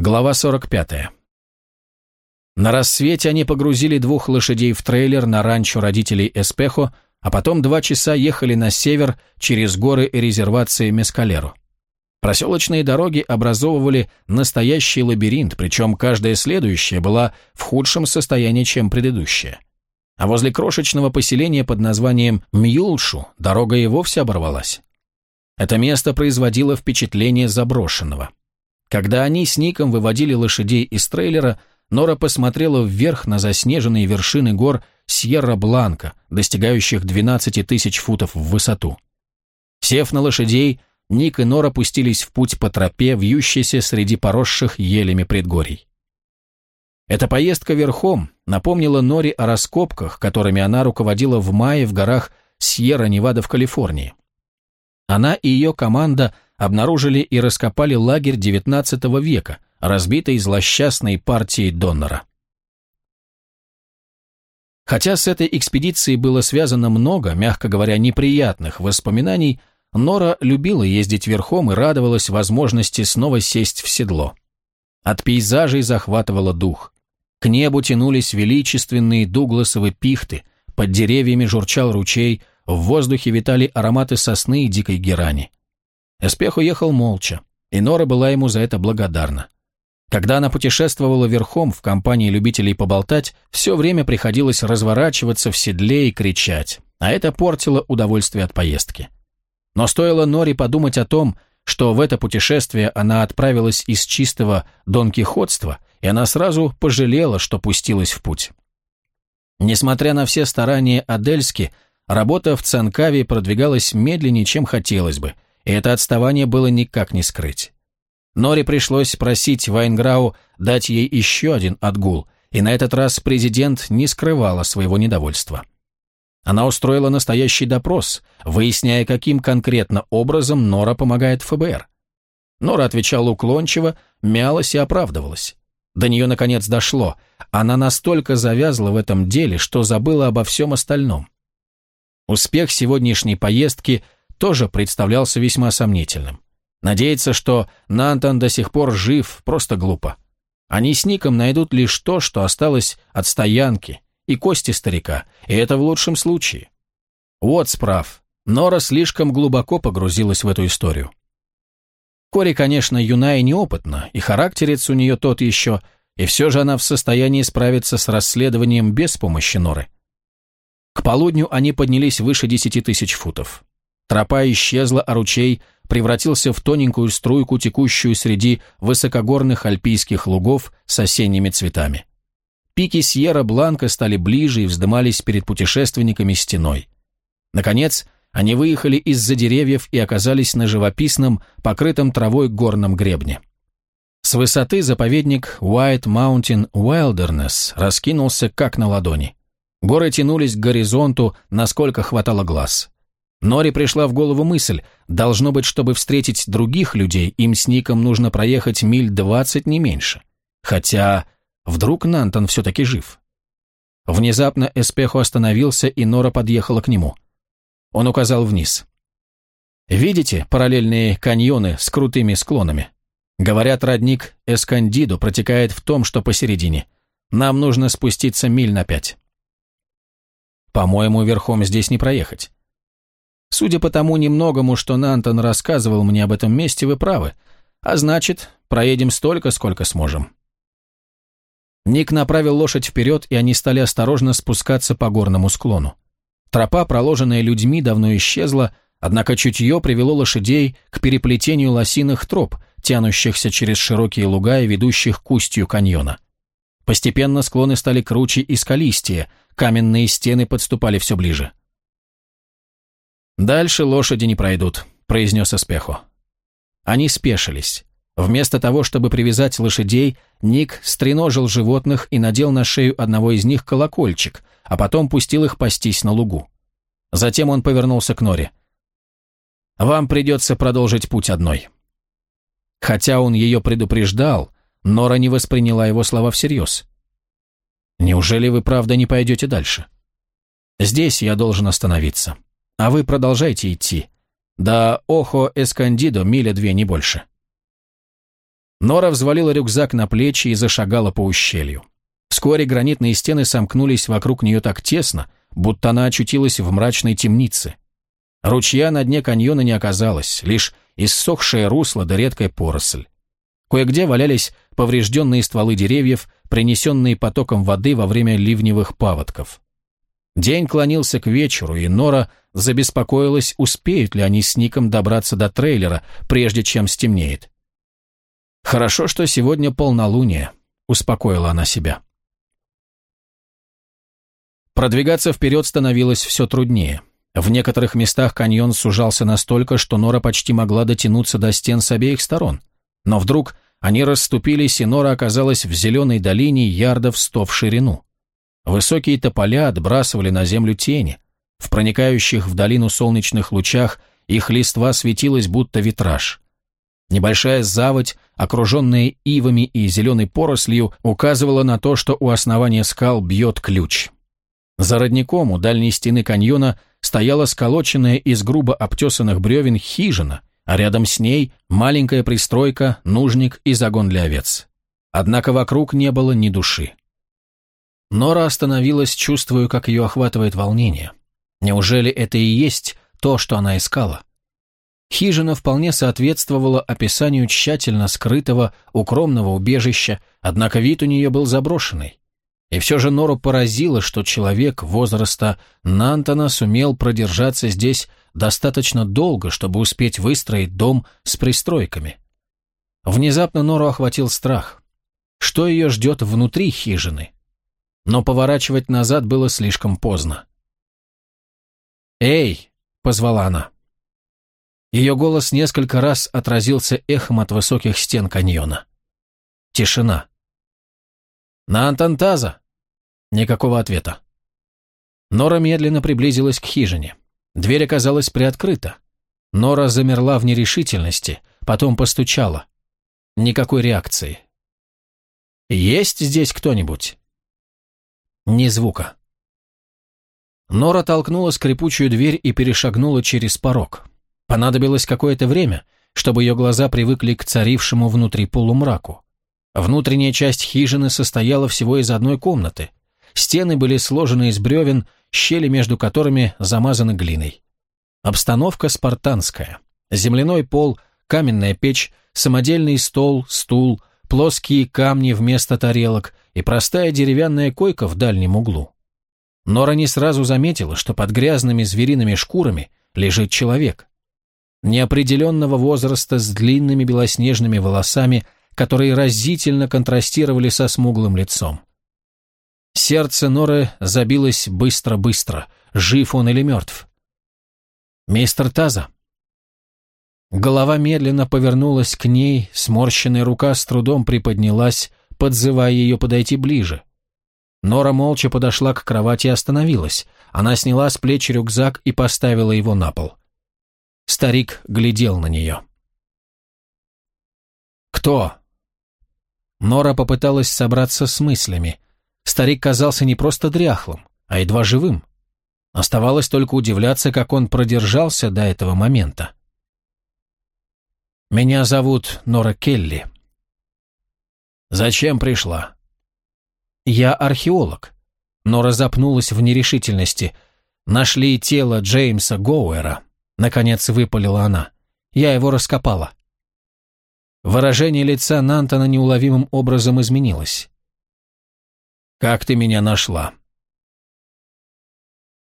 Глава 45. На рассвете они погрузили двух лошадей в трейлер на ранчо родителей Эспехо, а потом два часа ехали на север через горы и резервации Мескалеру. Проселочные дороги образовывали настоящий лабиринт, причем каждая следующая была в худшем состоянии, чем предыдущая. А возле крошечного поселения под названием Мьюлшу дорога и вовсе оборвалась. Это место производило впечатление заброшенного. Когда они с Ником выводили лошадей из трейлера, Нора посмотрела вверх на заснеженные вершины гор Сьерра-Бланка, достигающих 12 тысяч футов в высоту. Сев на лошадей, Ник и Нора пустились в путь по тропе, вьющейся среди поросших елями предгорий. Эта поездка верхом напомнила Норе о раскопках, которыми она руководила в мае в горах Сьерра-Невада в Калифорнии. Она и ее команда – обнаружили и раскопали лагерь XIX века, разбитый злосчастной партией Доннера. Хотя с этой экспедицией было связано много, мягко говоря, неприятных воспоминаний, Нора любила ездить верхом и радовалась возможности снова сесть в седло. От пейзажей захватывало дух. К небу тянулись величественные дугласовые пихты, под деревьями журчал ручей, в воздухе витали ароматы сосны и дикой герани. Эспех уехал молча, и Нора была ему за это благодарна. Когда она путешествовала верхом в компании любителей поболтать, все время приходилось разворачиваться в седле и кричать, а это портило удовольствие от поездки. Но стоило Норе подумать о том, что в это путешествие она отправилась из чистого донкихотства, и она сразу пожалела, что пустилась в путь. Несмотря на все старания Адельски, работа в Цанкаве продвигалась медленнее, чем хотелось бы – это отставание было никак не скрыть. Нори пришлось просить Вайнграу дать ей еще один отгул, и на этот раз президент не скрывала своего недовольства. Она устроила настоящий допрос, выясняя, каким конкретно образом Нора помогает ФБР. Нора отвечала уклончиво, мялась и оправдывалась. До нее наконец дошло. Она настолько завязла в этом деле, что забыла обо всем остальном. Успех сегодняшней поездки – тоже представлялся весьма сомнительным. Надеяться, что Нантон до сих пор жив, просто глупо. Они с Ником найдут лишь то, что осталось от стоянки, и кости старика, и это в лучшем случае. Вот справ. Нора слишком глубоко погрузилась в эту историю. Кори, конечно, юна и неопытна, и характерец у нее тот еще, и все же она в состоянии справиться с расследованием без помощи Норы. К полудню они поднялись выше десяти тысяч футов. Тропа исчезла, а ручей превратился в тоненькую струйку, текущую среди высокогорных альпийских лугов с осенними цветами. Пики Сьерра-Бланка стали ближе и вздымались перед путешественниками стеной. Наконец, они выехали из-за деревьев и оказались на живописном, покрытом травой горном гребне. С высоты заповедник White Mountain Wilderness раскинулся как на ладони. Горы тянулись к горизонту, насколько хватало глаз. Нори пришла в голову мысль, должно быть, чтобы встретить других людей, им с Ником нужно проехать миль двадцать не меньше. Хотя вдруг Нантон все-таки жив. Внезапно Эспехо остановился, и Нора подъехала к нему. Он указал вниз. «Видите параллельные каньоны с крутыми склонами? Говорят, родник Эскандидо протекает в том, что посередине. Нам нужно спуститься миль на пять». «По-моему, верхом здесь не проехать». Судя по тому немногому, что Нантон рассказывал мне об этом месте, вы правы. А значит, проедем столько, сколько сможем. Ник направил лошадь вперед, и они стали осторожно спускаться по горному склону. Тропа, проложенная людьми, давно исчезла, однако чутье привело лошадей к переплетению лосиных троп, тянущихся через широкие луга и ведущих к устью каньона. Постепенно склоны стали круче и скалистее, каменные стены подступали все ближе. «Дальше лошади не пройдут», — произнес Эспехо. Они спешились. Вместо того, чтобы привязать лошадей, Ник стреножил животных и надел на шею одного из них колокольчик, а потом пустил их пастись на лугу. Затем он повернулся к Норе. «Вам придется продолжить путь одной». Хотя он ее предупреждал, Нора не восприняла его слова всерьез. «Неужели вы правда не пойдете дальше?» «Здесь я должен остановиться». А вы продолжайте идти. Да Охо Эскандидо миля две, не больше. Нора взвалила рюкзак на плечи и зашагала по ущелью. Вскоре гранитные стены сомкнулись вокруг нее так тесно, будто она очутилась в мрачной темнице. Ручья на дне каньона не оказалось, лишь иссохшее русло да редкая поросль. Кое-где валялись поврежденные стволы деревьев, принесенные потоком воды во время ливневых паводков. День клонился к вечеру, и Нора забеспокоилась, успеют ли они с Ником добраться до трейлера, прежде чем стемнеет. «Хорошо, что сегодня полнолуние», — успокоила она себя. Продвигаться вперед становилось все труднее. В некоторых местах каньон сужался настолько, что Нора почти могла дотянуться до стен с обеих сторон. Но вдруг они расступились, и Нора оказалась в зеленой долине ярдов сто в ширину. Высокие тополя отбрасывали на землю тени. В проникающих в долину солнечных лучах их листва светилась, будто витраж. Небольшая заводь, окруженная ивами и зеленой порослью, указывала на то, что у основания скал бьет ключ. За родником у дальней стены каньона стояла сколоченная из грубо обтесанных бревен хижина, а рядом с ней маленькая пристройка, нужник и загон для овец. Однако вокруг не было ни души. Нора остановилась, чувствуя, как ее охватывает волнение. Неужели это и есть то, что она искала? Хижина вполне соответствовала описанию тщательно скрытого, укромного убежища, однако вид у нее был заброшенный. И все же Нору поразило, что человек возраста Нантона сумел продержаться здесь достаточно долго, чтобы успеть выстроить дом с пристройками. Внезапно Нору охватил страх. Что ее ждет внутри хижины? Но поворачивать назад было слишком поздно. «Эй!» — позвала она. Ее голос несколько раз отразился эхом от высоких стен каньона. Тишина. «На Антантаза!» Никакого ответа. Нора медленно приблизилась к хижине. Дверь оказалась приоткрыта. Нора замерла в нерешительности, потом постучала. Никакой реакции. «Есть здесь кто-нибудь?» Ни звука. Нора толкнула скрипучую дверь и перешагнула через порог. Понадобилось какое-то время, чтобы ее глаза привыкли к царившему внутри полумраку. Внутренняя часть хижины состояла всего из одной комнаты. Стены были сложены из бревен, щели между которыми замазаны глиной. Обстановка спартанская. Земляной пол, каменная печь, самодельный стол, стул, плоские камни вместо тарелок и простая деревянная койка в дальнем углу. Нора не сразу заметила, что под грязными звериными шкурами лежит человек. Неопределенного возраста с длинными белоснежными волосами – которые разительно контрастировали со смуглым лицом. Сердце Норы забилось быстро-быстро, жив он или мертв. «Мистер Таза». Голова медленно повернулась к ней, сморщенная рука с трудом приподнялась, подзывая ее подойти ближе. Нора молча подошла к кровати и остановилась. Она сняла с плеч рюкзак и поставила его на пол. Старик глядел на нее. «Кто?» Нора попыталась собраться с мыслями. Старик казался не просто дряхлым, а едва живым. Оставалось только удивляться, как он продержался до этого момента. «Меня зовут Нора Келли». «Зачем пришла?» «Я археолог». Нора запнулась в нерешительности. «Нашли тело Джеймса Гоуэра», — наконец выпалила она. «Я его раскопала». Выражение лица Нантона неуловимым образом изменилось. «Как ты меня нашла?»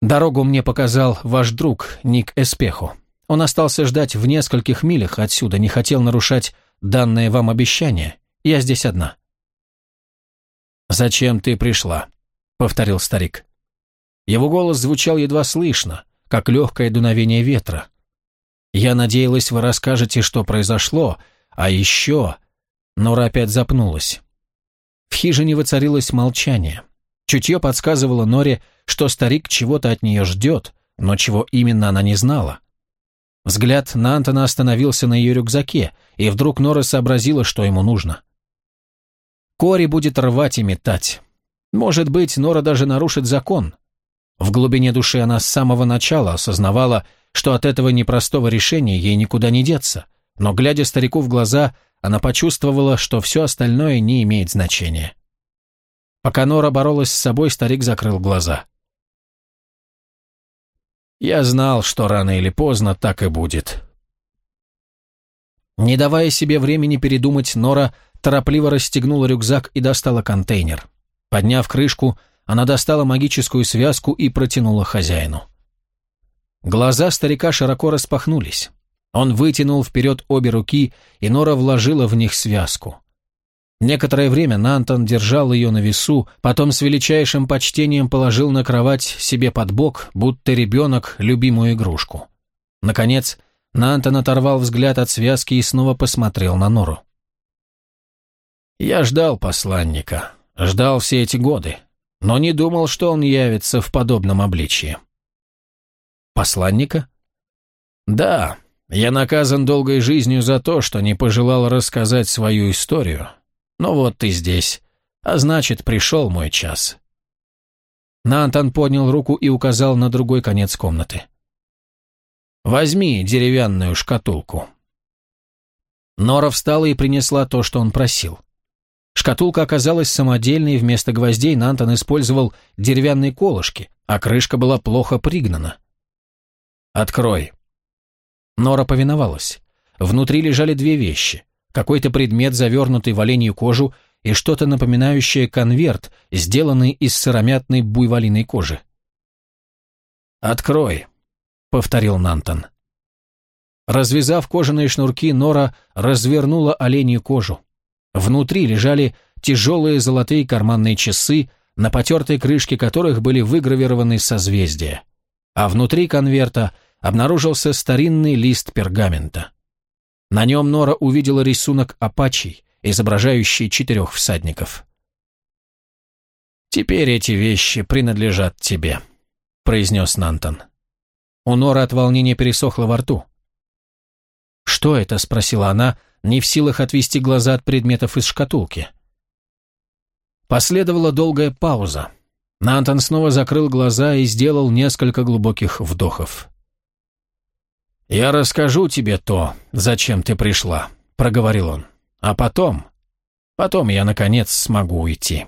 Дорогу мне показал ваш друг Ник Эспеху. Он остался ждать в нескольких милях отсюда, не хотел нарушать данное вам обещание. Я здесь одна. «Зачем ты пришла?» — повторил старик. Его голос звучал едва слышно, как легкое дуновение ветра. «Я надеялась, вы расскажете, что произошло, а еще... Нора опять запнулась. В хижине воцарилось молчание. Чутье подсказывало Норе, что старик чего-то от нее ждет, но чего именно она не знала. Взгляд Нантона остановился на ее рюкзаке, и вдруг Нора сообразила, что ему нужно. Кори будет рвать и метать. Может быть, Нора даже нарушит закон. В глубине души она с самого начала осознавала, что от этого непростого решения ей никуда не деться но, глядя старику в глаза, она почувствовала, что все остальное не имеет значения. Пока Нора боролась с собой, старик закрыл глаза. «Я знал, что рано или поздно так и будет». Не давая себе времени передумать, Нора торопливо расстегнула рюкзак и достала контейнер. Подняв крышку, она достала магическую связку и протянула хозяину. Глаза старика широко распахнулись. Он вытянул вперед обе руки, и Нора вложила в них связку. Некоторое время Нантон держал ее на весу, потом с величайшим почтением положил на кровать себе под бок, будто ребенок, любимую игрушку. Наконец, Нантон оторвал взгляд от связки и снова посмотрел на Нору. «Я ждал посланника, ждал все эти годы, но не думал, что он явится в подобном обличии». «Посланника?» «Да, я наказан долгой жизнью за то, что не пожелал рассказать свою историю. Но вот ты здесь, а значит, пришел мой час». Нантан поднял руку и указал на другой конец комнаты. «Возьми деревянную шкатулку». Нора встала и принесла то, что он просил. Шкатулка оказалась самодельной, вместо гвоздей Нантон использовал деревянные колышки, а крышка была плохо пригнана. «Открой», Нора повиновалась. Внутри лежали две вещи. Какой-то предмет, завернутый в оленью кожу, и что-то напоминающее конверт, сделанный из сыромятной буйволиной кожи. «Открой», — повторил Нантон. Развязав кожаные шнурки, Нора развернула оленью кожу. Внутри лежали тяжелые золотые карманные часы, на потертой крышке которых были выгравированы созвездия. А внутри конверта обнаружился старинный лист пергамента. На нем Нора увидела рисунок апачей, изображающий четырех всадников. «Теперь эти вещи принадлежат тебе», — произнес Нантон. У Норы от волнения пересохло во рту. «Что это?» — спросила она, не в силах отвести глаза от предметов из шкатулки. Последовала долгая пауза. Нантон снова закрыл глаза и сделал несколько глубоких вдохов. «Я расскажу тебе то, зачем ты пришла», — проговорил он. «А потом, потом я, наконец, смогу уйти».